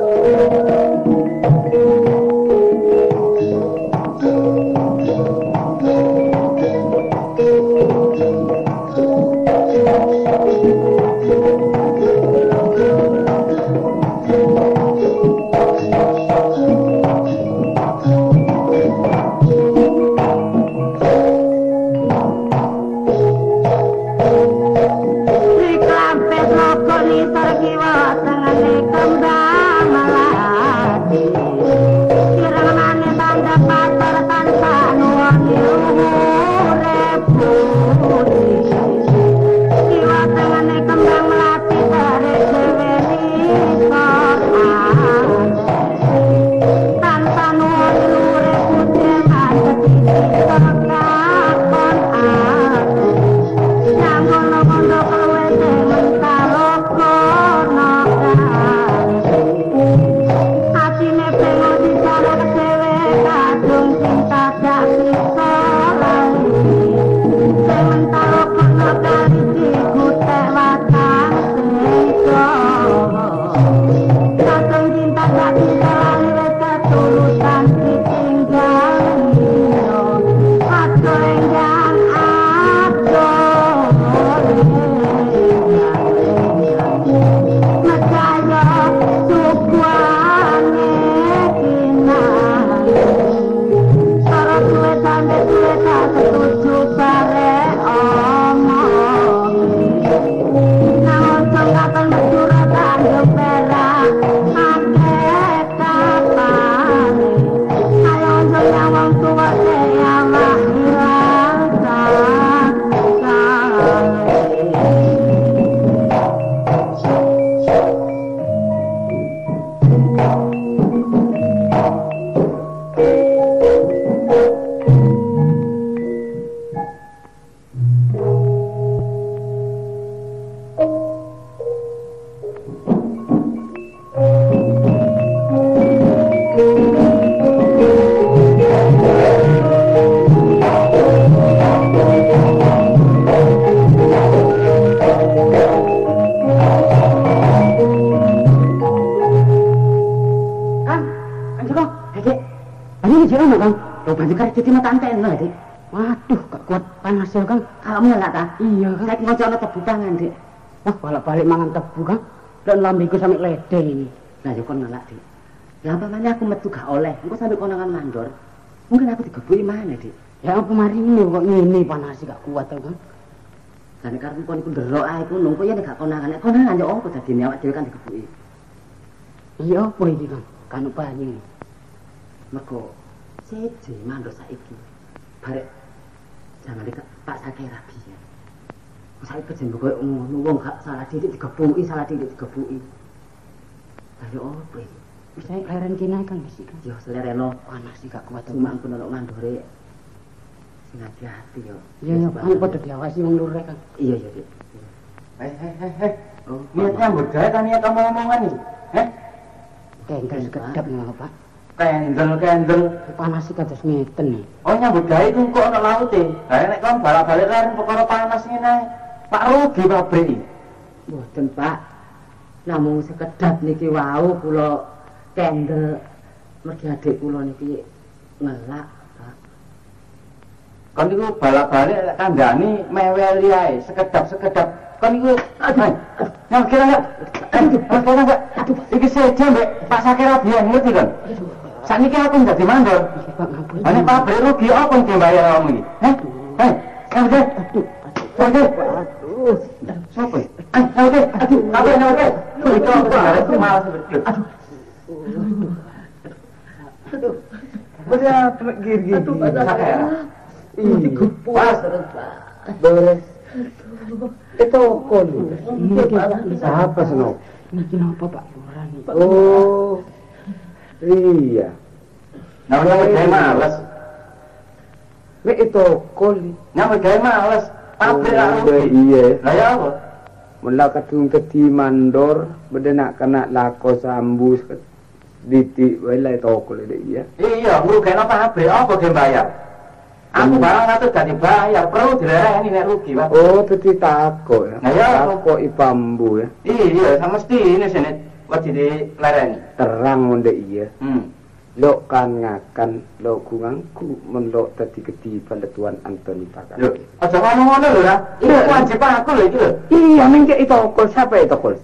Oh. Balik mangan tebu kan dan lambiku sampe ledeng ini. Nah ya kon ngelak dik. Ya apa mana aku metu gak oleh? Engko sampe konangan mandor. Mungkin aku digebuki mana dik. Ya apa mari ini kok ngene panas gak kuat to kan Lah karep kon iku nderok ae ku nunggu ya nek gak konangan. Nek konangan yo opo dadi? Awak dhewe kan digebuki iya apa iki kan kan banyu. Mergo seje mandor saiki. Barek jangan Pak Sakera biyen saya kejen koyo ngono wong gak salah didik digebuki salah didik digebuki. Lah opo iki wis ae leren kene kan wis iki yo selereno panas iki gak kuat cuma ampun ono mandore sing hati-hati yo. Iya iya kan padha diawasi wong lur kan iya iya hei hei hei hei niatnya budaya kan niat omong-omongan nih heh kengkel sekedap nih pak. Kendel kendel. Panas iki kados ngeten. Nih oh nyambut gawe ku kok ana laute? Ha nek kon balik-balik leren perkara panas ngene Pak rugi pabrik. Mboten, Pak. Namung sekedap niki wau kula kendel mergi adik kula niki ngelak, Pak. Kon niku balak-balik kandhani meweli ae, sekedap-sekedap. Kon niku aduh. Yang kira ya. Aduh, aduh, iki seje mbek Pak Sakira biyen ngerti kan? Saniki aku dadi mandor. Ane pabrik rugi apa sing bayar kamu iki? Heh? Heh, aduh, aduh. Aduh, aduh. Sopo? Aduh, aduh, aduh. Apa ini, oke? Itu? Itu kon. Siapa Oh. Iya. Namanya kayak males. Nek itu kol. Namanya kayak males. Pabrik oh, iya. Lah ya apa? Mula kadung tadi mandor, bedenak kena lako sambus ditik wae toko le iya. Iya, ngru kena pabrik apa ge bayar? Aku barang satu jadi bayar, perlu dilereni nek rugi, Pak. Oh, tadi tako ya. Nah ya, tako ipambu ya. Iya, sama mesti ini sini. Kok jadi lereni? terang monde iya Hmm. Lo kan ngakan lo kungangku menlo tadi kedi paletuan Antoni Pakan Lho, aja ngono-ngono lho, Ra. Iki kewajiban aku lho iki lho. iya mengke itu okol siapa itu okol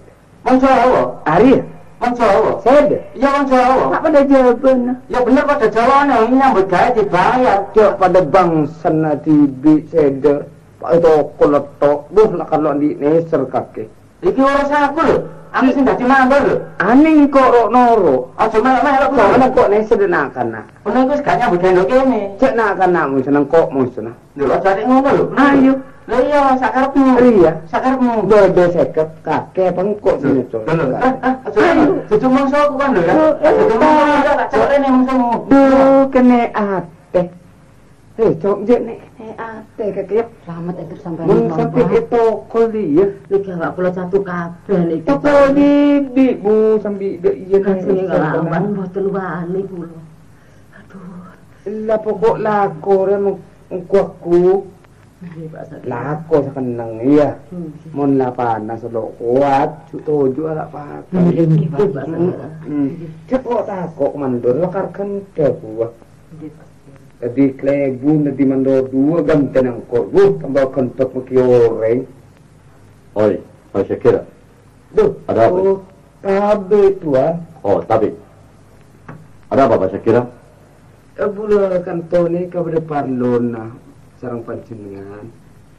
Wong Jawa. Ari ya Wong Jawa. saya Iya wong Jawa. apa ada jawaban Ya bener pada Jawa nih nyambut gawe dibayar. Cok pada bangsa na tibi seda Pak itu okol letok Duh lah kalau di neser kakek Iki urusan aku lho. Aku sing dadi mandor lho. Aning kok rok noro Aja melek-melek aku. Soalnya kok neser nak kana Bener iku gak nyambut gawe kene. Cek nak kana mu seneng kok mu seneng Lho aja nek ngono lho. Ayo Lha iya sakarepmu. Iya Sakarepmu. Bodo seket kakek pengkok sini cok Lho, ah, ah, aja mangsa aku kan lho ya. Oh, eh, Dudu mangsa tak cek rene mangsamu. Duh kene ate Hei cok jek nek ne ate kakek Selamat itu sampai Mun sampai itu okol dia Iki awak kula satu kabeh iki. Apa bibi bu sambil dia iya Kasih nih ngelawan mboten wani kula. Aduh. Lah pokok lako re mengku aku Nggih Pak Sakit. lako sekenang iya mon la panas lo kuat tojo ala pakai Nggih Pak Sakit. hmm cepo takok mandor lakar kan buah Nggih Pak. Jadi klebu nanti mandor dua ganten ang kok bu tambah kentok maki oreng Oi, Pak Syakira. Duh, Ada apa? oh, Tabe tuan, Oh, tapi. Ada apa, Pak Syakira? Abula kantone kepada parlona sarang panjenengan.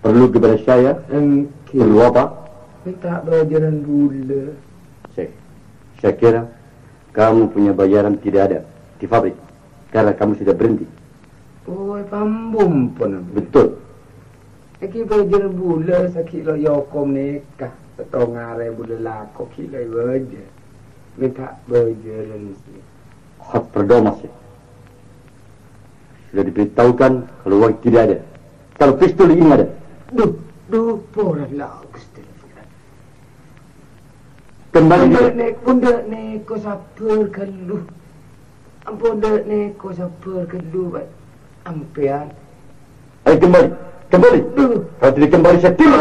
Perlu kepada saya? Engki, Perlu apa? minta bayaran gula. Saya, saya kira kamu punya bayaran tidak ada di pabrik. Karena kamu sudah berhenti. Oh, pambum pun. Betul. Aki berjer bula sakit lo ya, yokom nikah. Atau ngarai bula lakok kira berjer. Minta berjer lensi. Lah, Khat berdoa masih. Sudah diberitahukan kalau wakil tidak ada. Kalau pistol ini ada. Duh, duh, pura lah. Kembali. Bunda nek, bunda nek, kau sabar keluh. Bunda nek, kau sabar keluh. Bunda Ampian. Ayo kembali. Kembali. Kalau tidak kembali saya timbul.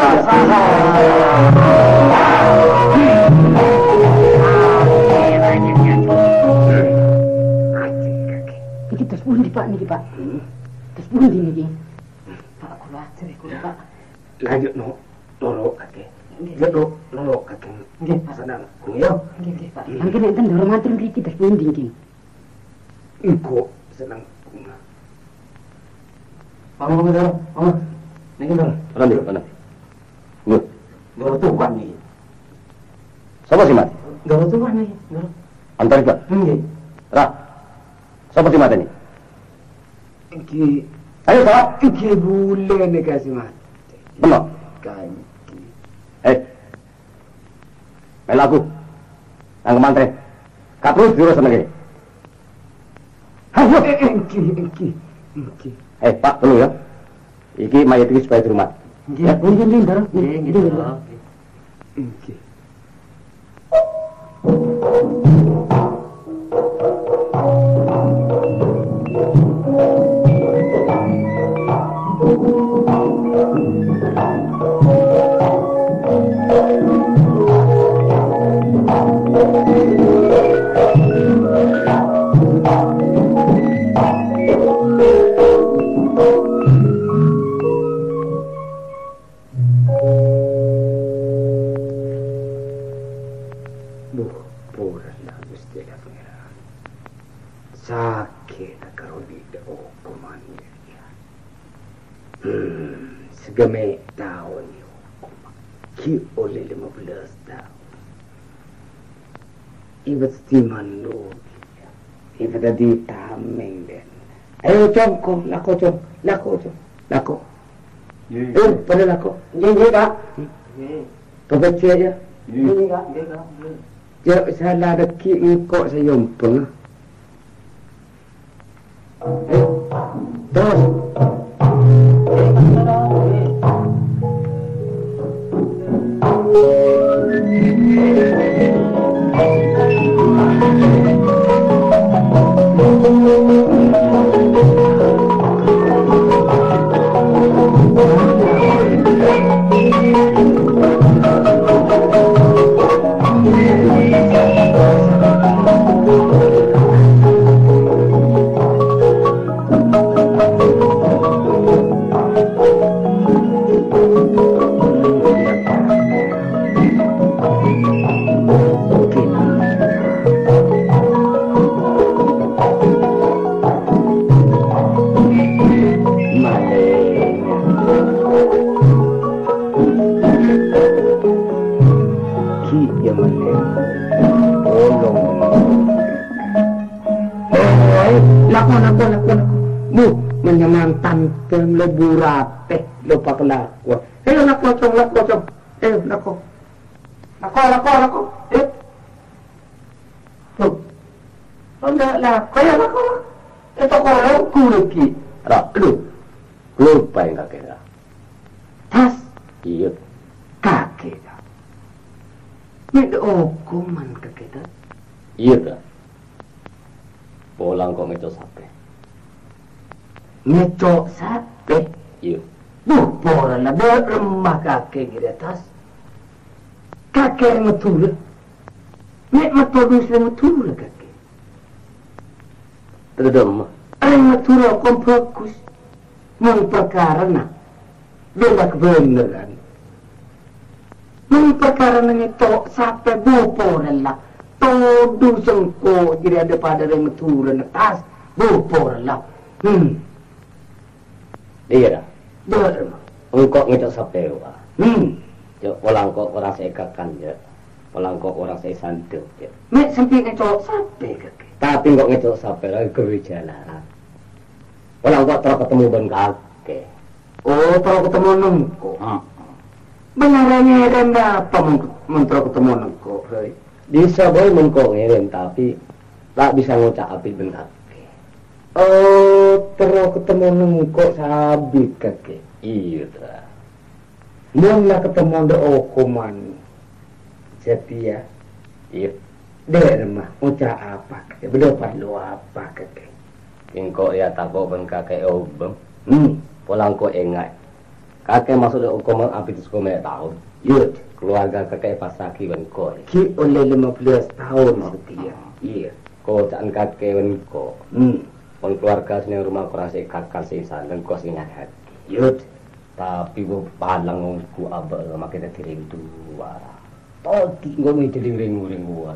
Iki terus pundi Pak niki Pak? Terus pundi niki? Pak kula ajar kula Pak. lanjut no. Loro kakek. Nggih. Ya loro kakek. Nggih Pak. Senang. Yo. Nggih nggih Pak. Mangke nek ten ndoro mantri mriki terus pundi niki? Engko senang bunga. Ngomong ngomong dulu. Ngomong. Niki dulu. Mana dulu, mana? Ngut. Ndoro tuan niki. Siapa sih mati? Ndoro tuan niki. Ndoro. Antar kita. Ra. Siapa sih mati ini? Iki Ayo, Pak. iki bule nek kasih mati. Benar. Kanki. Eh. Melaku. Yang kemantre. Kak terus jurus sama gini. Hayo engki engki. Engki. Eh, Pak, tunggu ya. Iki mayat iki supaya di rumah. Nggih, pundi niki ndoro? Nggih, nggih. Nggih, Nggih, Kak. Nggih, Kak. Nggih. Ya, salah saya yompeng. Eh, terus. Lako, lako, lako, lako. Bu, menyemantan tem leburate lupa kelakon. Eh, lako, cong, lako, cong. Eh, lako. Lako, lako, lako. Eh. Tuh. Oh, enggak lako, ya lako. Itu kalau ku lagi. Rak, lu. Lupa yang kakek dah. Tas dah. Ini hukuman kakek dah. Iya dah. Pulang kok itu sampai. Ngecok sate. Iya. Bupor na beremah kakek di atas. Kakek ngetul. Nek metodus ngetul kakek. Terdem. Ay ngetul kom bagus. Mun perkara na. Bela kebenaran. Mun perkara ngetok sampai bupor lah. Todo sengko jadi ada pada yang ngetul na tas. Bupor lah. Hmm. Iya dah. Beremah. Engkau ngecok sampai wah. Hmm. Ya, pulang kok orang saya kakan ya. Pulang kok orang saya sanduk ya. Nek sampai ngecok kakek. Tapi kok ngecok sampai lagi ke jalan. Pulang kok terus ketemu ben kakek. Oh, tahu ketemu nengko. Benarannya renda apa mentro ketemu nengko, hei? Bisa boy mengkok ngirim tapi tak bisa ngucap api ben kakek. Oh, terus ketemu nengko sabi kakek. Iya dah. Mula ketemu ada okuman. Setia. Iya. Dek mah, ucap apa kakek? Berdepan lu apa kakek? Engkau ya takut ben kakek obeng. Hmm, Pulang kok ingat. Kakek masuk hukuman api itu sekolah tahun. Yud. Keluarga kakek pasaki kau. Ki oleh 15 tahun setia. Iya. Kau jangan kakek ben kau. Hmm, Pun keluarga sini rumah kau rasa kakak sing dan kau sing hati. yud. Tapi gua palang ku abal makin tiring dua. Tadi gua mau jadi ring-ring gua.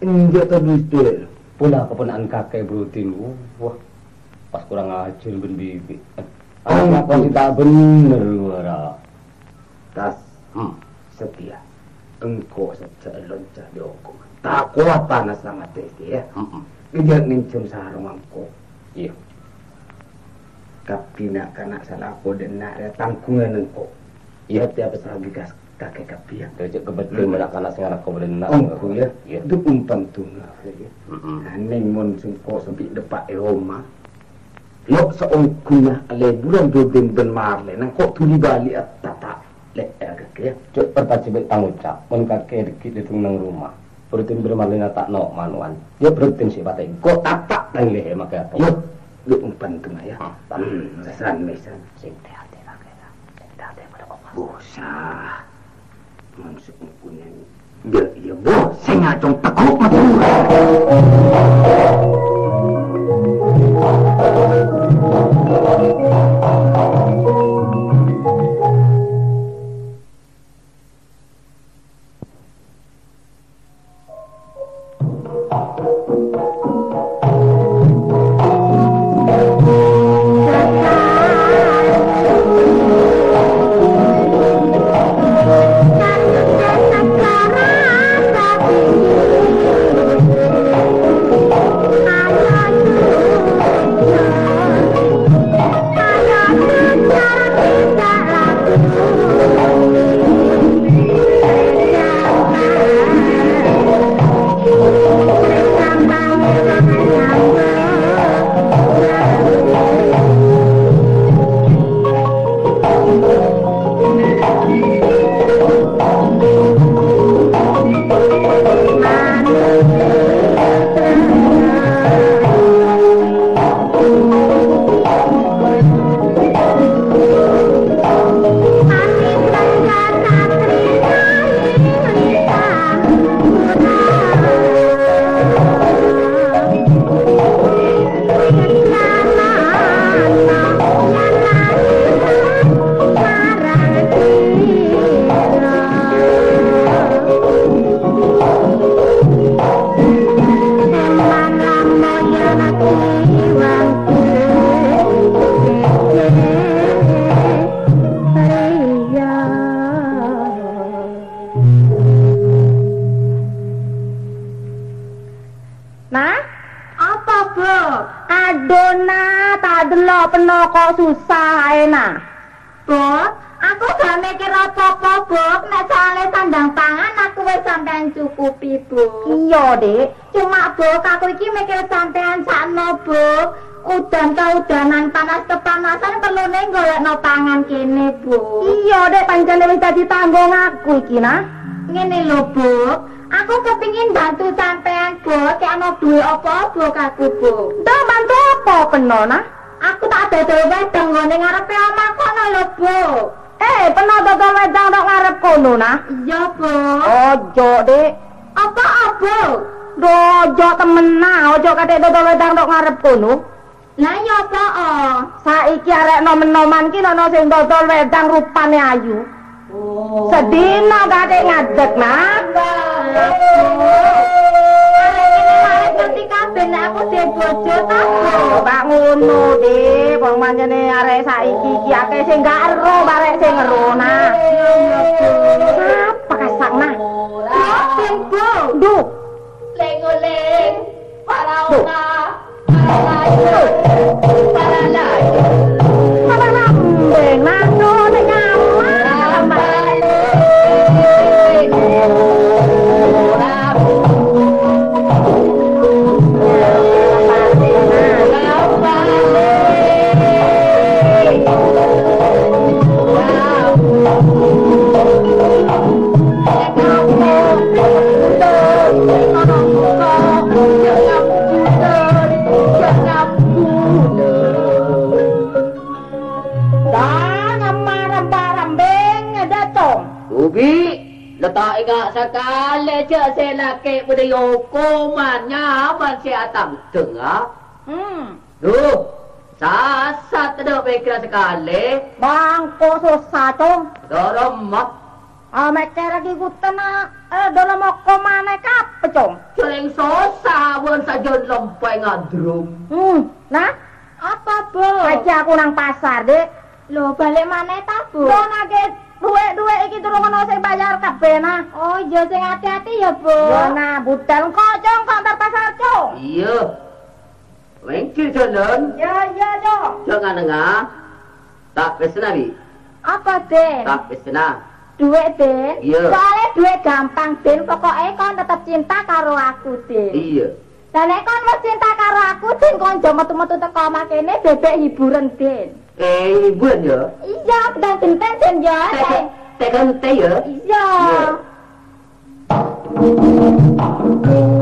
Enggak tadi dek. Pula keponaan kakek brutin wah pas kurang ajar ben bibi. Anak kau tidak bener gua. Tas Hmm. setia. Engkau saja loncat di. Tak kuat panas sangat teh ya. Hmm. Dia nincun sarung angko. Iya. Tapi nak kanak salah aku dan nak ada tangkungan engkau. Iya. Ya tiap lagi kas kakek kapian. Dajak kebetulan menak anak sing anak kau benar. Engkau ya. Iya. Itu umpan tunggal ya. Hmm. Neng mon sengko sampai depan Roma. Lo seongkunya ale bulan beben ben marle nang kok tuli balik at tata le ya kakek. Cuk pertajibet tanggung jawab. Mun kakek dikit di nang rumah. Rutin bermalina tak no manuan. Dia rutin sih batai. Kok tatak nang lehe makanya apa? Yo, lu umpan tengah ya. Hmm, san mesan. Sing teh hati kakek. Sing teh hati pada omas. Bosah. Maksud punya Ya, ya bos, saya ngacong tekuk mati. Iki, nah. Ngene lho, Bu. Aku kepingin bantu sampean, Bu. Kayak ana duwe apa-apa kaku, Bu. Ndak bantu apa peno, nah? Aku tak dodol wedang ngene ngarepe omah kono lho, Bu. Eh, peno dodol wedang tok ngarep kono, nah? Iya, Bu. Ojo, Dik. Apa, Bu? Ojo temenan, ojo kate dodol wedang tok ngarep kono. Lah ya apa? Oh? Saiki arek nomen-noman ki ana sing dodol wedang rupane ayu. Oh. Nek aku dhe bojo ta. Pak ngono, Dik. Wong manjane arek saiki iki akeh sing gak ero barek sing ero, Nak. Apa kasak, Nak? Sing bu. Duh. Leng-leng. Para ona. Para layu. Para layu. 不得有过嘛，伢们家当等啊。嗯，如啥啥子都没给他这个嘞，忙过说啥东？多罗么？阿麦给了给古特呢？呃，多罗么过嘛那个不中？就连说啥问啥就弄不赢啊，如。嗯，那 apa bu? Aja aku nang pasar deh. Lo balik mana tak bu? Lo nage duwe-duwe iki durung ana sing bayar kabeh, nah. Oh, iya sing hati-hati ya, Bu. Ya, nah, budal kok, Cung, kok antar pasar, Cung. Iya. Wengkil jalan, Ya, iya, Cung. jangan dengar. Tak pesenawi, Apa, Den? tak pesena. Duit, Den? Iya. Soalnya duit gampang, Den. Pokoknya kon tetep cinta karo aku, Den. Iya. Dan nek kon wis cinta karo aku, Den, kon aja metu-metu teko omah kene bebek hiburan, Den. Eh, bulan ya. Iya, dan genten, Den, ya. Tekan, teh ya. Iya. Thank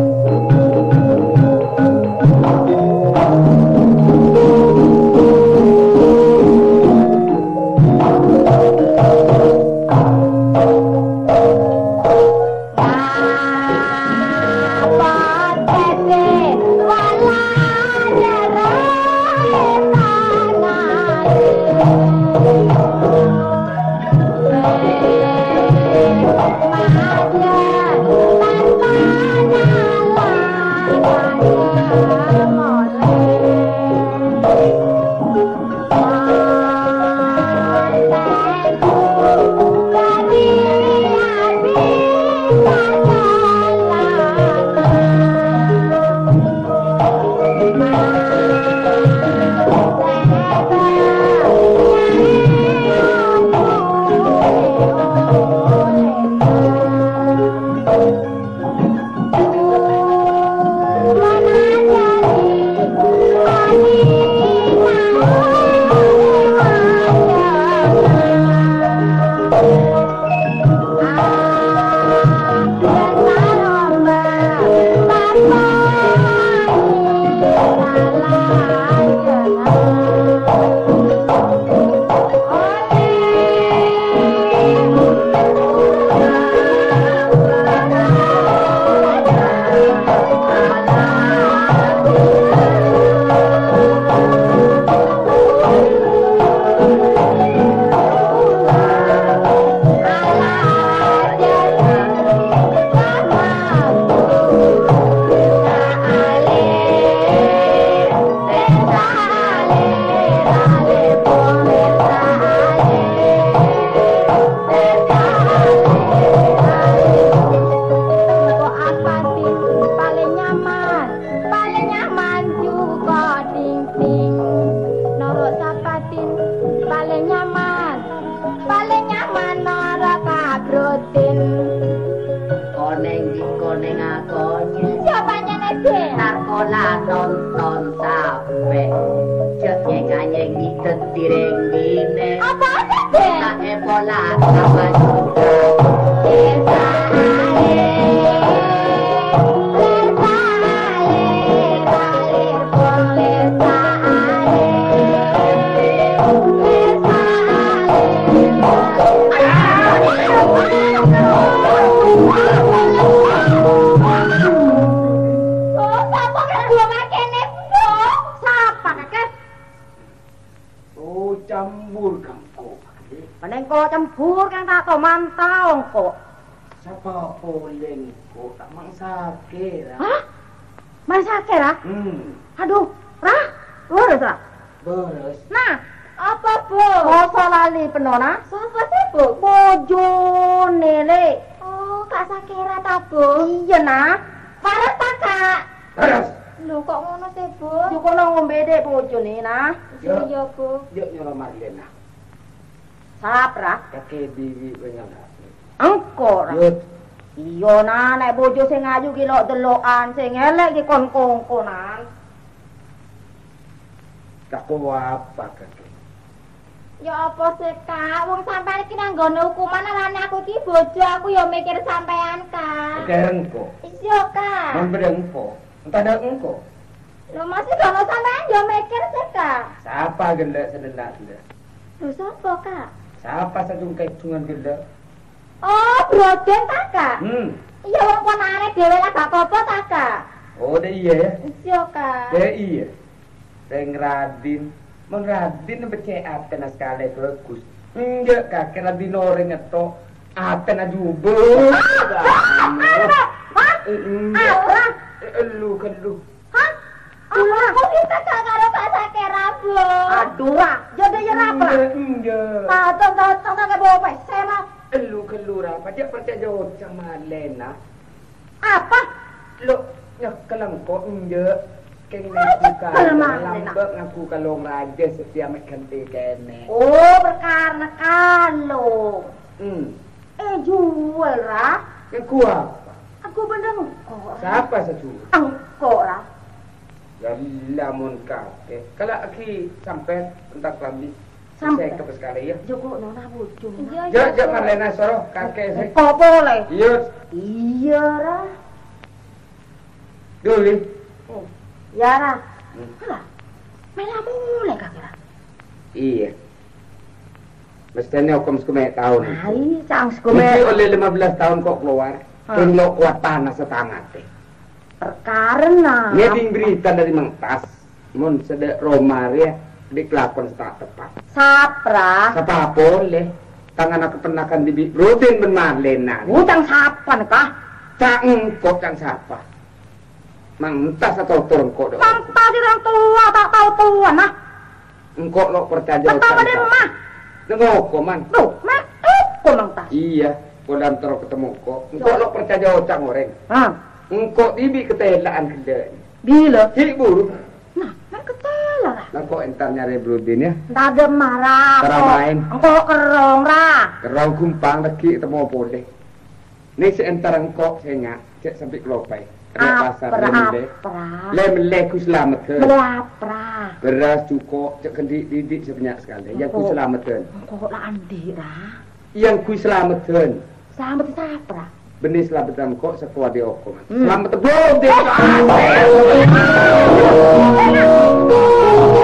Tiringin, tiringin, Apa, ma è volata. Kok cembur kang tak to mantau kok. Siapa poleng kok tak mangsake lah. Hah? Sakit lah? Hmm, Aduh, Rah, lurus lah. beres. Nah, apa bu? Masa lali penona? Siapa sih bu? Bojo nele. Oh, kak Sakira ta bu? Iya nak. Waras ta kak? Beres. Lho kok ngono sih bu? Cukup nang ngombe dek bojo nih nah. Ya. Iya bu. Yuk nyuruh Marlena. Sapra? Kakek diri banyak lah. Engko ra. Iya nah, nek bojo sing ayu ki lok delokan, sing elek ki kon kongkonan. tak bawa apa kakek? Ya apa sih kak, wong sampean iki nang nggone hukuman arane aku iki bojo, aku ya mikir sampean kak. Kakek engko. Iya kak. Memberi engko. Entah ada engko. Lho masih kalau sampean ya mikir sih kak. Siapa gelak sedelak gelak? Lho sapa kak? Siapa sejungkai tungan gelak? Oh, broden ta kak? Hmm. Iya wong ponakane dhewe lah gak apa-apa ta kak? Oh, deh iya ya. Iya kak. Deh iya. Sing Radin, Mang Radin becek aten sekali bagus. Enggak kakek Radin orang itu aten ajubo. Enggak. Allah. Elu kan lu. Hah? Apa aku kita gak karo Pak Sakera, Bu? Aduh, ra. Jadi ya ra apa? Enggak. Nah, tong tong tong tong bawa apa? Sema. Elu lu apa? Dia percaya sama Lena. Apa? Lu nyok kelengkok enggak. Keng Ah, ngaku lambek ngaku kalau raja setiap ganti kene. Oh, perkara kalung. Hmm. Eh, jual, ra. Yang kuat. Aku bener engkau. Siapa satu? Engkau, ra. Lamun kakek. Kalau aki sampai entak lambi. Sampai. Ke sekali ya. Joko nona bojo. Iya, Jok, jok Marlena soro kakek saya. Kok boleh? Yuk, Iya, ra. dulu. Eh, ya, ra. Hmm. Alah, mela mulai kakek, ra. Iya. Mestinya hukum sekolah tahun. Hai, sang Mesti skume oleh 15 tahun kok keluar. Kalau kuat panas perkara. Ini ding berita dari Mengtas. Mun sedek Romaria di kelakon setengah tepat. Sapra. Apa boleh? Tangan aku penakan di rutin ben Marlena. Utang sapan kah? Tak engkau kan siapa? Mang atau turun kok dong. Sampai di orang tua tak tahu tua nah. Engkau lo percaya Pertama di rumah. Nengok kok man. Tuh, mak aku mang tas. Iya, kau dalam terus ketemu kok. Engkau lo percaya otak orang. Hah? Engkau dibi ketelaan kedai. Bila? Hik buru. Kok entar nyari brudin ya? Ada marah. Tara kok. main. Engkau kerong ra. Kerau gumpang lagi ketemu boleh. Ini seentara engkau saya nyak, cek sampai kelopai. Ada pasar apra. Lemele ku selamat ke. Melapra. Beras cukup, cek kendi didik sebanyak sekali. Yang ku selamat ke. Engkau lah andi ra. Yang ku selamat ke. Selamat sapra. Benih selamat kok sekuat di okom. Hmm. Selamat tebong di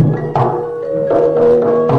Música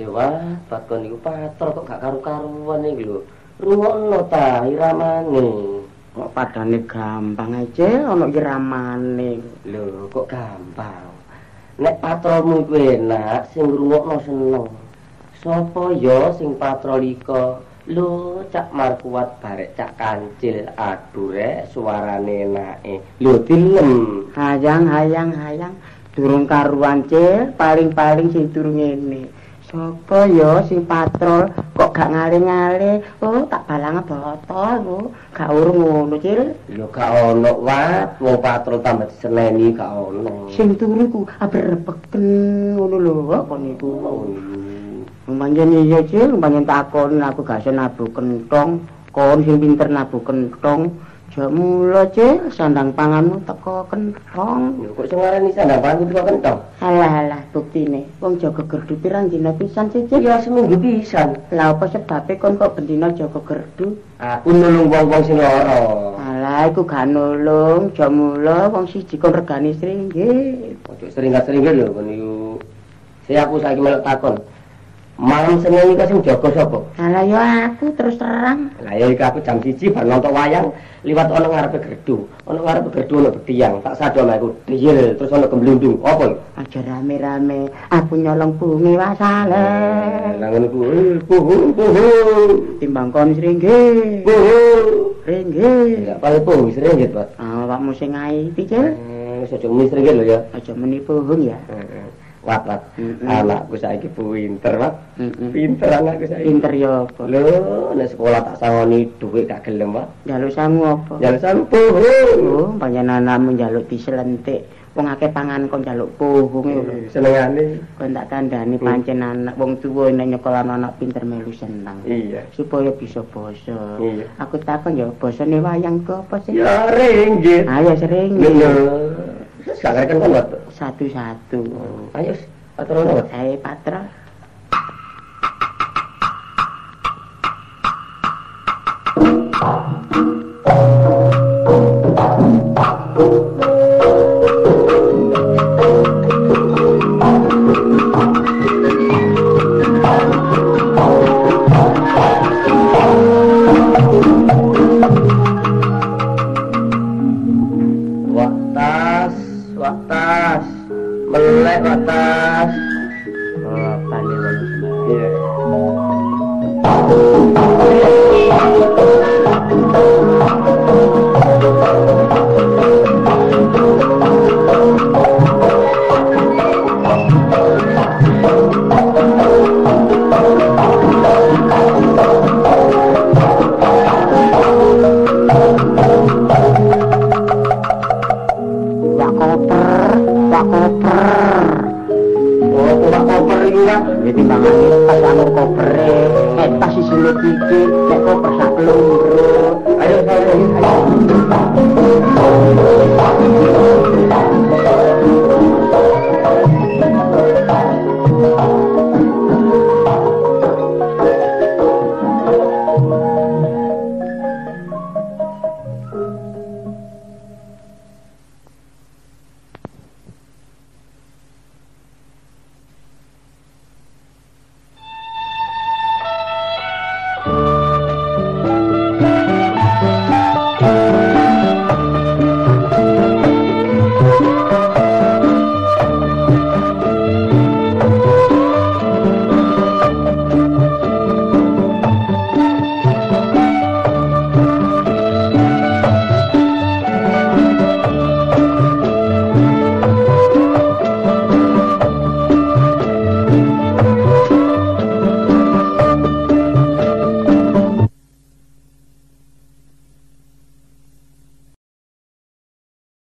sih wah, bakon iku patro kok gak karu-karuan iki lho. Rungokno ta iramane. Kok padane gampang aja ana iramane. Lho, kok gampang. Nek patrolmu iku enak, sing ngrungokno seneng. Sopo ya sing patrol iko? Lho, cak markuat barek cak kancil. Aduh rek, suarane enake. Lho, dilem. Hayang hayang hayang durung karuan cil, paling-paling sing durung ngene. Sopo ya sing patrol kok gak ngale-ngale? Oh, tak balang botol, oh. Gak urung ngono, Cil. Lho, gak ono wat, wong patrol tambah diseneni gak ono. Sing turu ku abrepeken ngono lho, apa niku. Manjen iya, Cil, manjen takon aku gak iso nabuh kentong. Kon sing pinter nabuh kentong. Jok mula, Cil, sandang panganmu teko kentong. Lho, kok sing ngarani sandang pangan kok kentong? Alah alah buktine wong jaga gerdu pirang dina pisan Cil? Ya seminggu pisan. Lah apa sebabe kon kok bendina jaga gerdu? Aku nulung wong-wong sing lara. Alah iku gak nulung, jok mula wong siji kon regani sringgit. Ojo sering-sering lho kon iku. Saya aku saiki melok takon. Malam Senin iki sing jaga sapa? Alah ya aku terus terang. Lah ya iki aku jam 1 bar nonton wayang liwat ana ngarepe gerdu. Ana ngarepe gerdu ana bediang, tak sadon aku diyel terus ana gemblundung. Apa? Aja rame-rame, aku nyolong bungi wasale. Lah ngono ku, eh, puhu puhu. Timbang kon sringgit. Puhu. Ringgit. Ya paling puhu sering gitu, Pak. Ah, awakmu sing iki, Cil. Eh, Wis aja misri lho ya. Aja meni puhung ya. Heeh. Wat, wat. Anakku saiki pinter. Heeh. Pinter anakku saiki. Pinter ya apa? Lho, nek sekolah tak sangoni dhuwit gak gelem, Pak. Njaluk sangu apa? Ya sampo. Oh, panjenenganmu njaluk diselentik. Wong akeh pangan kon njaluk puhung e lho. Senengane. Kon tak kandhani Hmm. pancen anak wong tuwa nek nyekolah anak pinter melu seneng. Iya. Supaya bisa basa. Iya. Aku takon ya basane wayang ku apa sih? Ya ringgit. Ayo sering. Lho. Sakare kan kuat. Satu-satu. Oh, ayo, patron. Ayo, patron. Oh.